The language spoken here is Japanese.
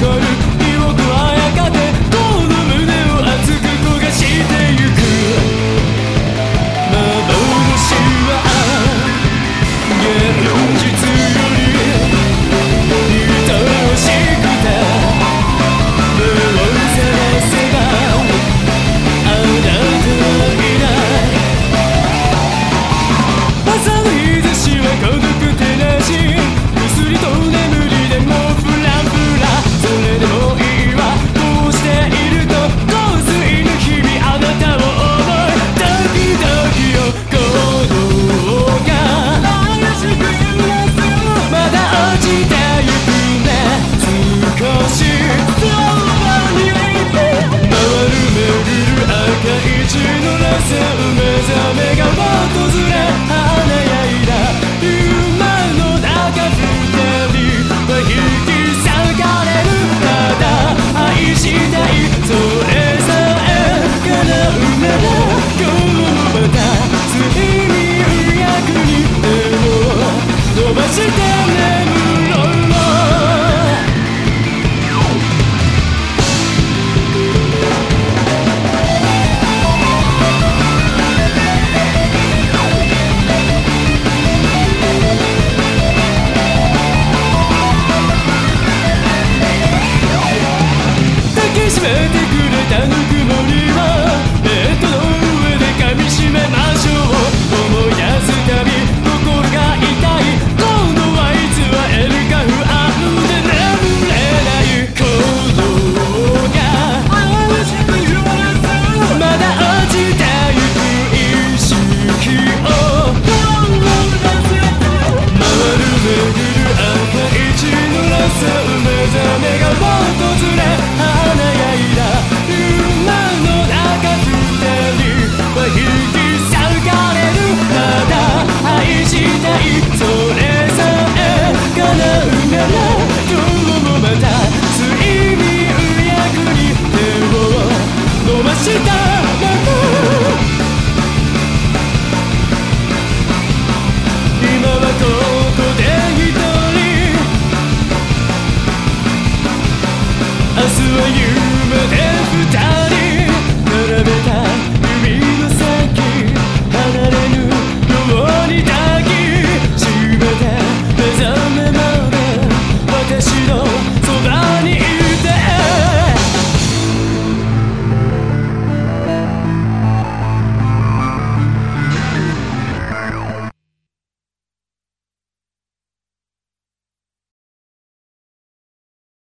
görüp しない